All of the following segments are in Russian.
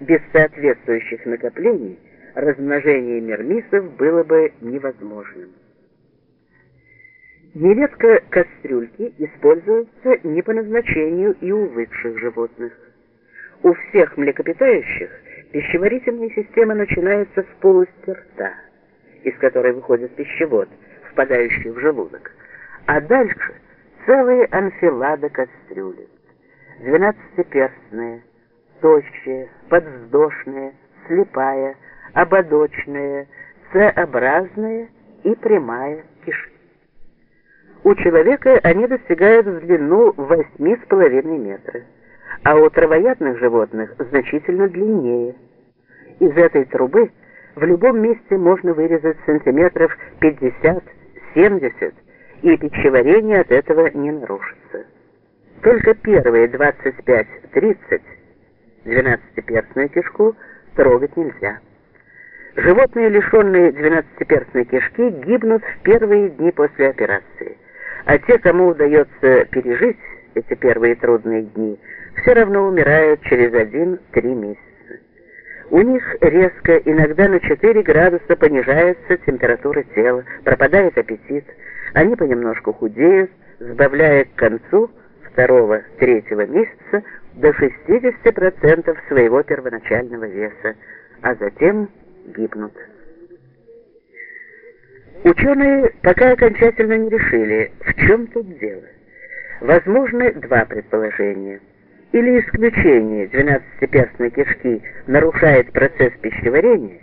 Без соответствующих накоплений размножение мирмисов было бы невозможным. Нередко кастрюльки используются не по назначению и у высших животных. У всех млекопитающих пищеварительная система начинается с полости рта, из которой выходит пищевод, впадающий в желудок, а дальше целые анфилады кастрюли, двенадцатиперстные, тощие, подвздошные, слепая, ободочная, С-образная и прямая кишки. У человека они достигают в длину 8,5 метра, а у травоядных животных значительно длиннее. Из этой трубы в любом месте можно вырезать сантиметров 50-70, и пищеварение от этого не нарушится. Только первые 25-30 двенадцатиперстную кишку трогать нельзя. Животные, лишенные двенадцатиперстной кишки, гибнут в первые дни после операции а те, кому удается пережить эти первые трудные дни, все равно умирают через один-три месяца. У них резко, иногда на 4 градуса понижается температура тела, пропадает аппетит, они понемножку худеют, сбавляя к концу второго-третьего месяца до 60% своего первоначального веса, а затем гибнут. Ученые пока окончательно не решили, в чем тут дело. Возможны два предположения. Или исключение двенадцатиперстной кишки нарушает процесс пищеварения,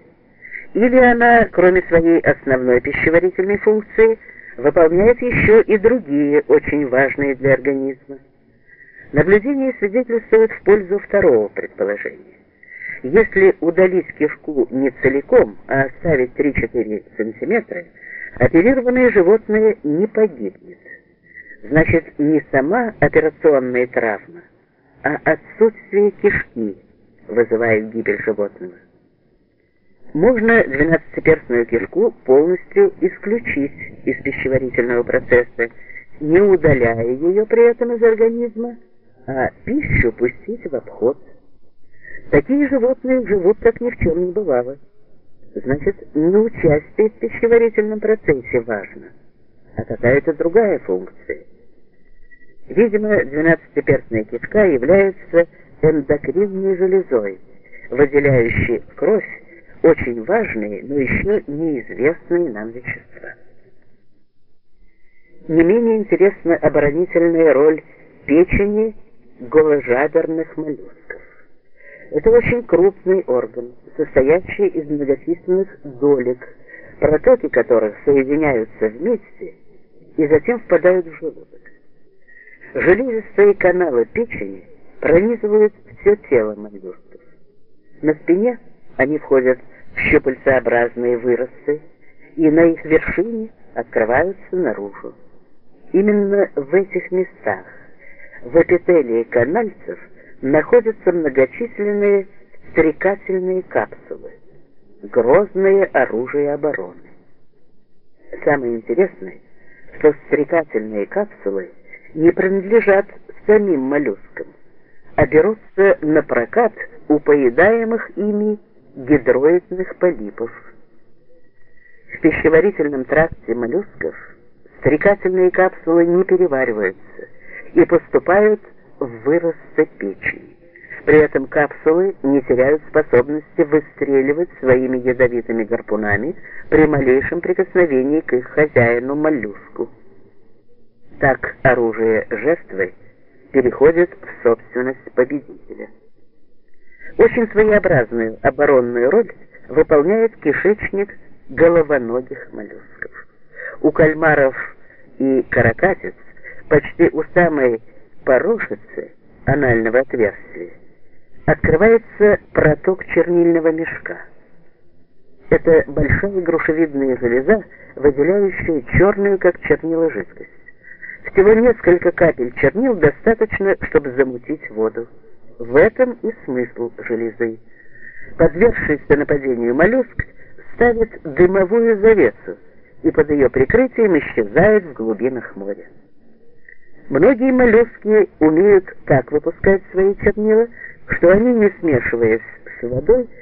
или она, кроме своей основной пищеварительной функции, выполняет еще и другие, очень важные для организма. Наблюдения свидетельствуют в пользу второго предположения. Если удалить кишку не целиком, а оставить 3-4 сантиметра, оперированное животное не погибнет. Значит, не сама операционная травма, а отсутствие кишки вызывает гибель животного. Можно двенадцатиперстную кишку полностью исключить из пищеварительного процесса, не удаляя ее при этом из организма, а пищу пустить в обход. Такие животные живут, как ни в чем не бывало. Значит, не участие в пищеварительном процессе важно, а какая-то другая функция. Видимо, двенадцатиперстная кишка является эндокринной железой, выделяющей кровь очень важные, но еще неизвестные нам вещества. Не менее интересна оборонительная роль печени голожаберных моллюсков. Это очень крупный орган, состоящий из многочисленных долек, протоки которых соединяются вместе и затем впадают в желудок. Железистые каналы печени пронизывают все тело моллюсков. На спине они входят в щупальцеобразные выросты, и на их вершине открываются наружу. Именно в этих местах, в эпителии канальцев, находятся многочисленные стрекательные капсулы, грозное оружие обороны. Самое интересное, что стрекательные капсулы не принадлежат самим моллюскам, а берутся на прокат у поедаемых ими гидроидных полипов. В пищеварительном тракте моллюсков стрекательные капсулы не перевариваются и поступают выроста печени. При этом капсулы не теряют способности выстреливать своими ядовитыми гарпунами при малейшем прикосновении к их хозяину моллюску. Так оружие жертвы переходит в собственность победителя. Очень своеобразную оборонную роль выполняет кишечник головоногих моллюсков. У кальмаров и каракатиц почти у самой порошицы анального отверстия открывается проток чернильного мешка. Это большая грушевидная железа, выделяющая черную, как чернила, жидкость. Всего несколько капель чернил достаточно, чтобы замутить воду. В этом и смысл железы. Подвергшийся нападению моллюск ставит дымовую завесу и под ее прикрытием исчезает в глубинах моря. Многие моллюски умеют так выпускать свои чернила, что они, не смешиваясь наполнился водой,